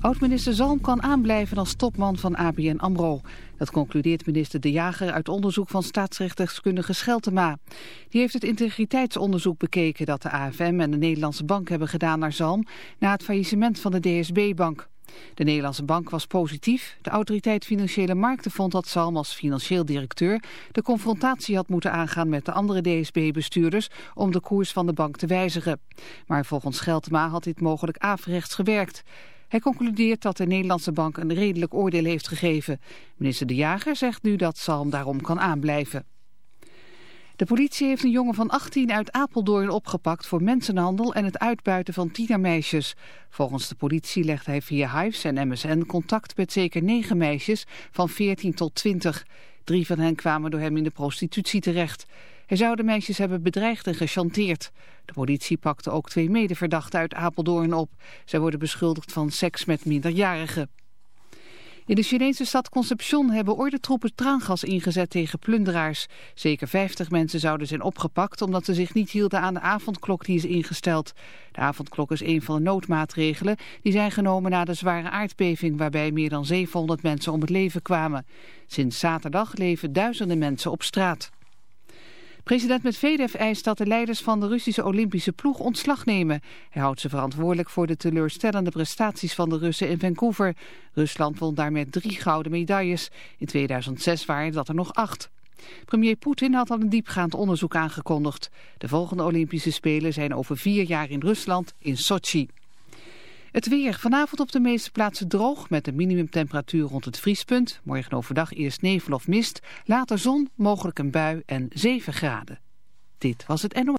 Oud-minister Zalm kan aanblijven als topman van ABN AMRO. Dat concludeert minister De Jager uit onderzoek van staatsrechtskundige Scheltema. Die heeft het integriteitsonderzoek bekeken dat de AFM en de Nederlandse Bank hebben gedaan naar Zalm... na het faillissement van de DSB-bank. De Nederlandse Bank was positief. De autoriteit Financiële Markten vond dat Zalm als financieel directeur... de confrontatie had moeten aangaan met de andere DSB-bestuurders... om de koers van de bank te wijzigen. Maar volgens Scheltema had dit mogelijk averechts gewerkt... Hij concludeert dat de Nederlandse bank een redelijk oordeel heeft gegeven. Minister De Jager zegt nu dat Salm daarom kan aanblijven. De politie heeft een jongen van 18 uit Apeldoorn opgepakt voor mensenhandel en het uitbuiten van tienermeisjes. Volgens de politie legt hij via Hives en MSN contact met zeker negen meisjes van 14 tot 20. Drie van hen kwamen door hem in de prostitutie terecht. Hij zou de meisjes hebben bedreigd en gechanteerd. De politie pakte ook twee medeverdachten uit Apeldoorn op. Zij worden beschuldigd van seks met minderjarigen. In de Chinese stad Concepcion hebben ordentroepen traangas ingezet tegen plunderaars. Zeker 50 mensen zouden zijn opgepakt omdat ze zich niet hielden aan de avondklok die is ingesteld. De avondklok is een van de noodmaatregelen die zijn genomen na de zware aardbeving waarbij meer dan 700 mensen om het leven kwamen. Sinds zaterdag leven duizenden mensen op straat. President Medvedev eist dat de leiders van de Russische Olympische ploeg ontslag nemen. Hij houdt ze verantwoordelijk voor de teleurstellende prestaties van de Russen in Vancouver. Rusland won daarmee drie gouden medailles. In 2006 waren dat er nog acht. Premier Poetin had al een diepgaand onderzoek aangekondigd. De volgende Olympische Spelen zijn over vier jaar in Rusland, in Sochi. Het weer. Vanavond op de meeste plaatsen droog met een minimumtemperatuur rond het vriespunt. Morgen overdag eerst nevel of mist. Later zon, mogelijk een bui en 7 graden. Dit was het NOS.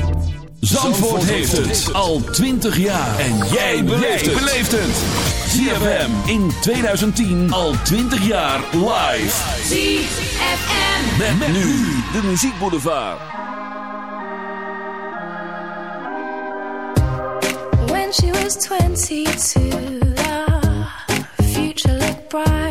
Zandvoort heeft het al 20 jaar. En jij beleeft het. ZFM in 2010 al 20 jaar live. ZFM. Met, met nu de muziekboulevard. When she was 22, the future looked bright.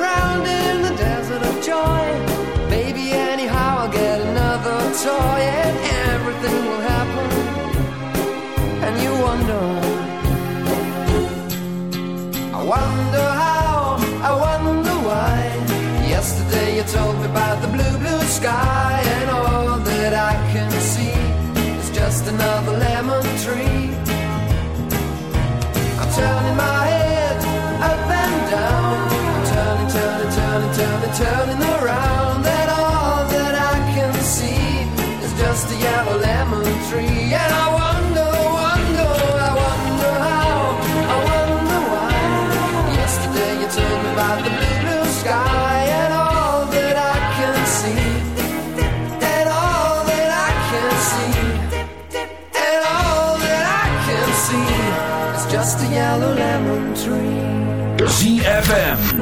wonder how, I wonder why. Yesterday you told me about the blue, blue sky, and all that I can see is just another lemon tree.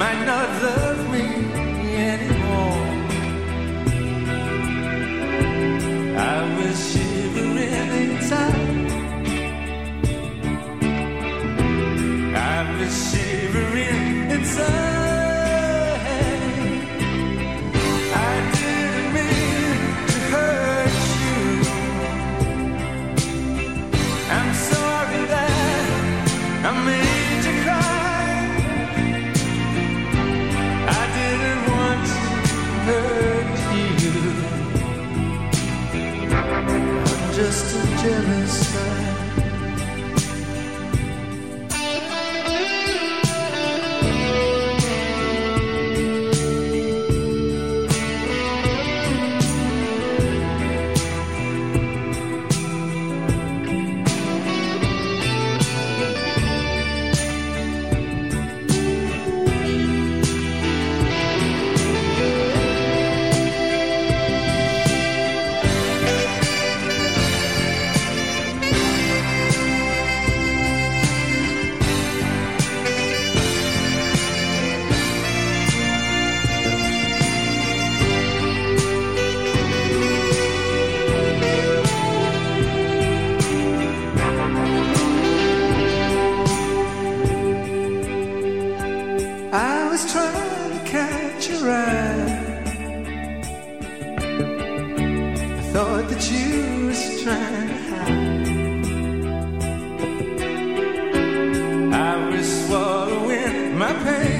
Might not love me stars. My pain.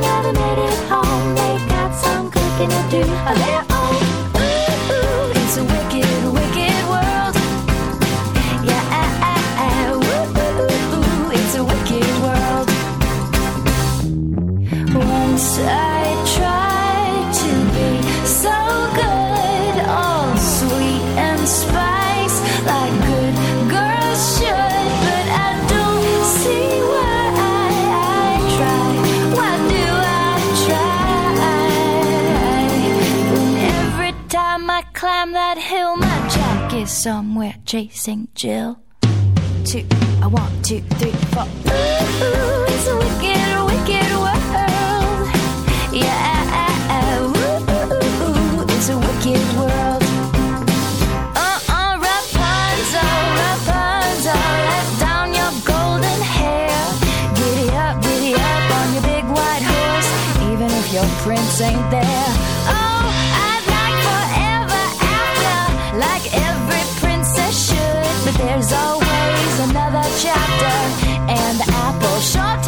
never made it home. They got some cooking to do of their own. Somewhere chasing Jill two, a one, two, three, four. Ooh, it's wicked there's always another chapter, and the apple sure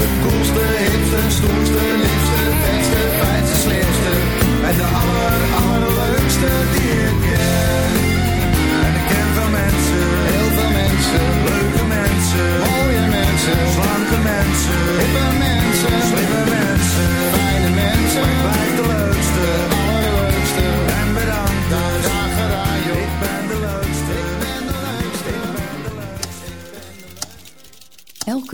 de koelste, hipste, stoerste, liefste, beste, fijnste, slimste. En de aller, allerleukste die ik ken. En ik ken veel mensen, heel veel mensen. Leuke mensen, mooie mensen, slanke mensen, hippe mensen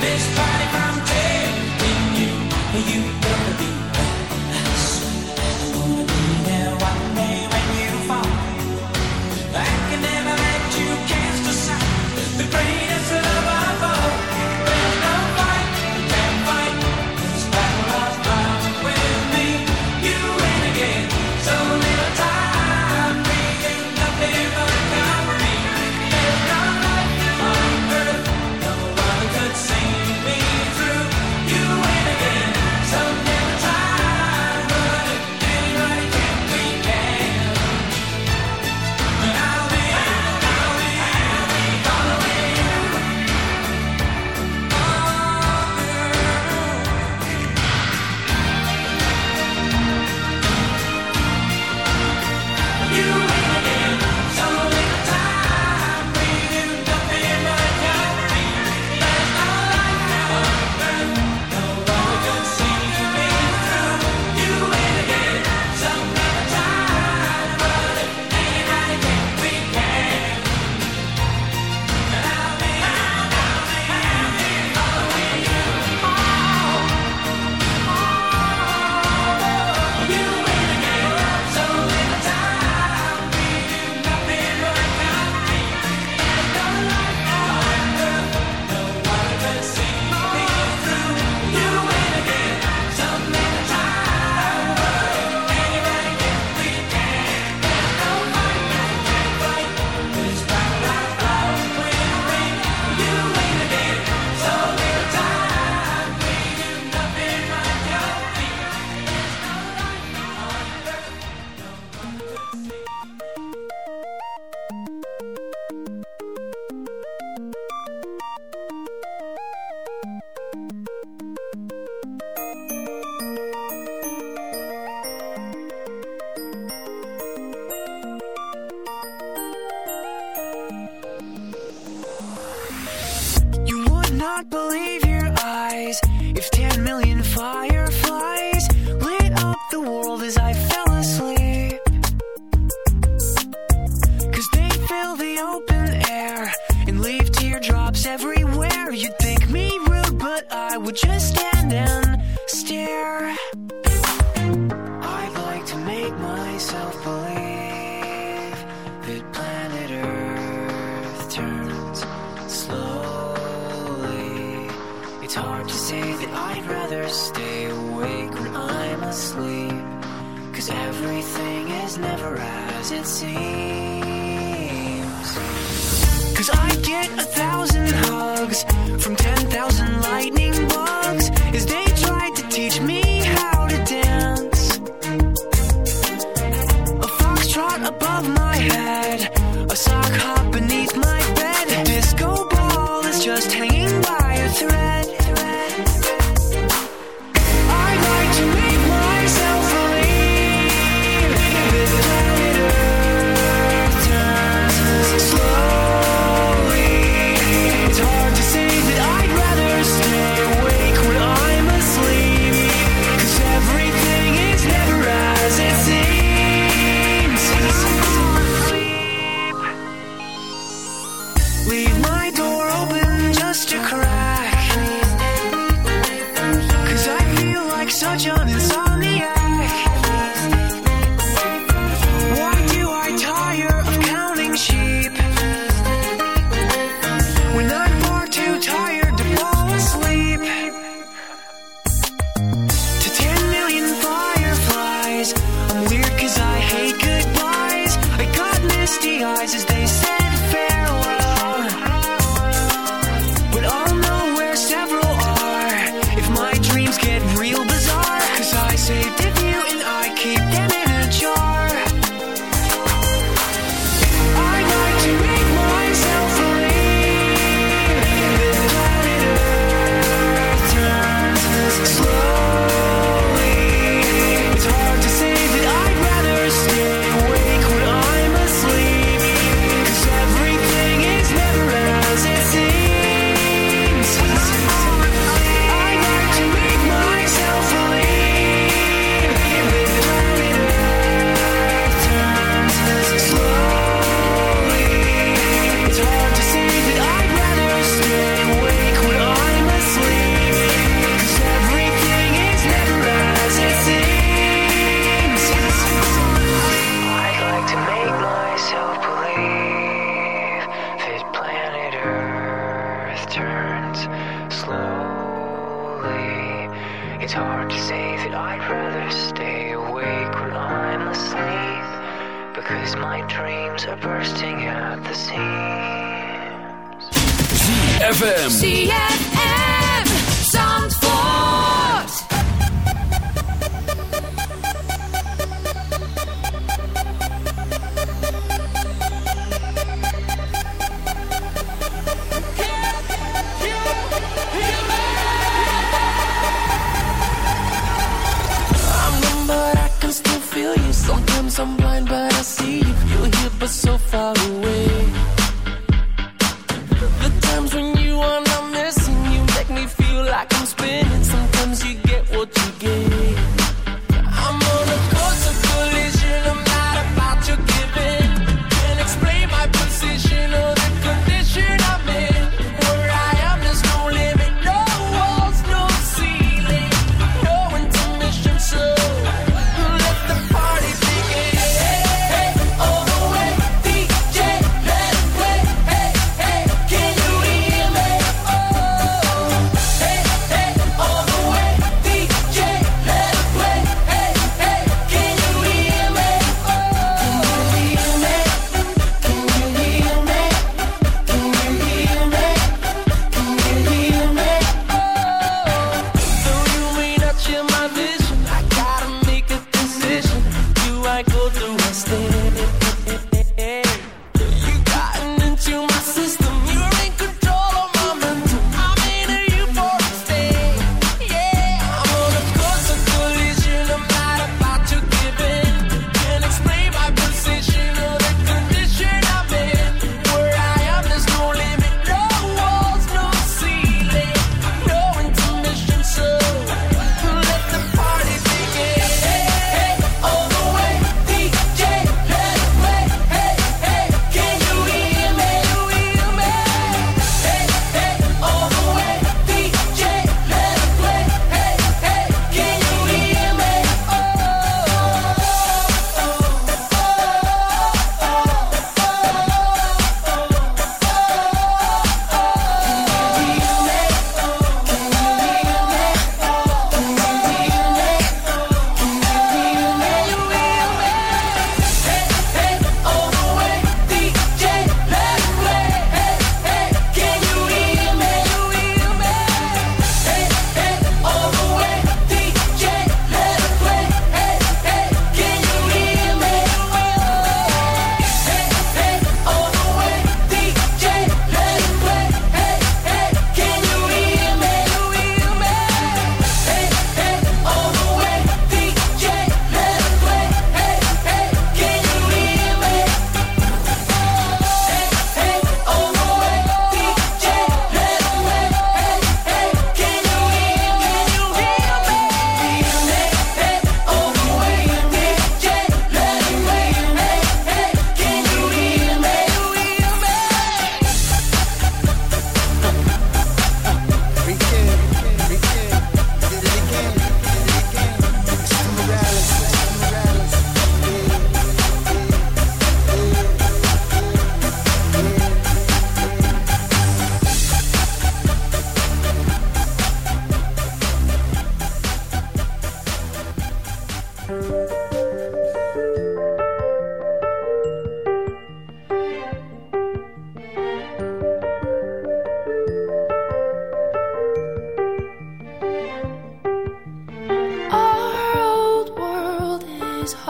This party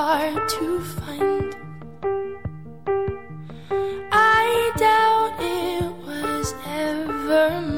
hard to find. I doubt it was ever mine.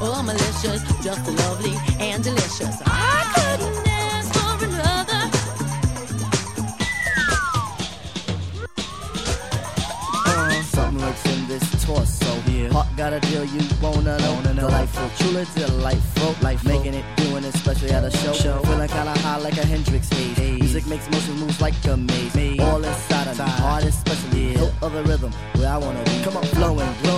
or malicious, just lovely and delicious. I couldn't ask for another. Uh, something lurks in this torso. Yeah. Heart got a deal you wanna know. Delightful, truly delightful. Life making it, doing it, especially at a show. Feeling kinda high like a Hendrix haze. Music makes motion moves like a maze. All inside of me, heart especially. Hilt of the rhythm, where I wanna be. Come on, flowing, glowing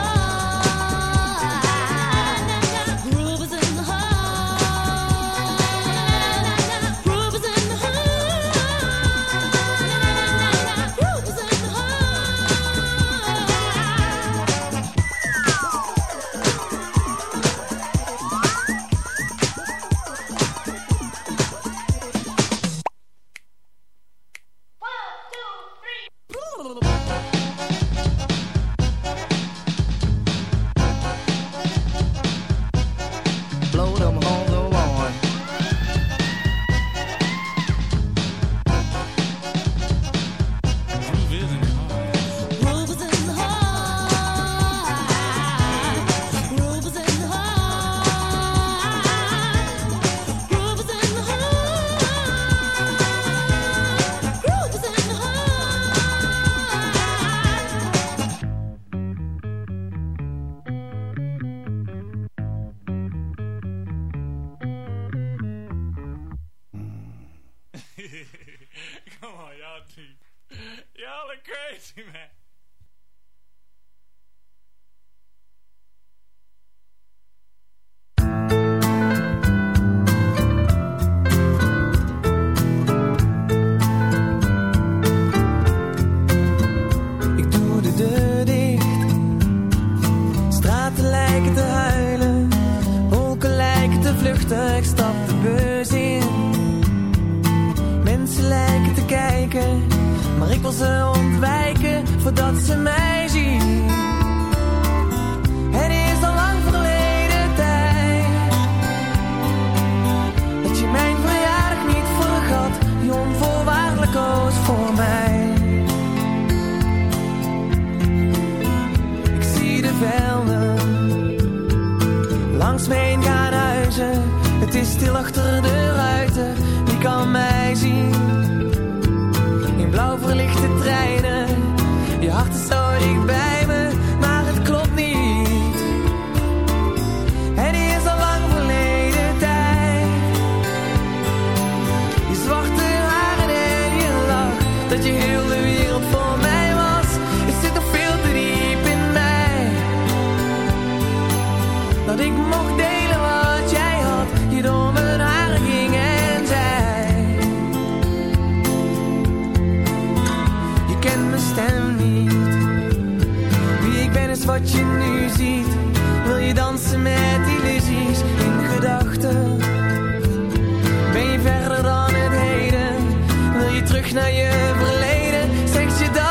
are verleden? Zeg je dat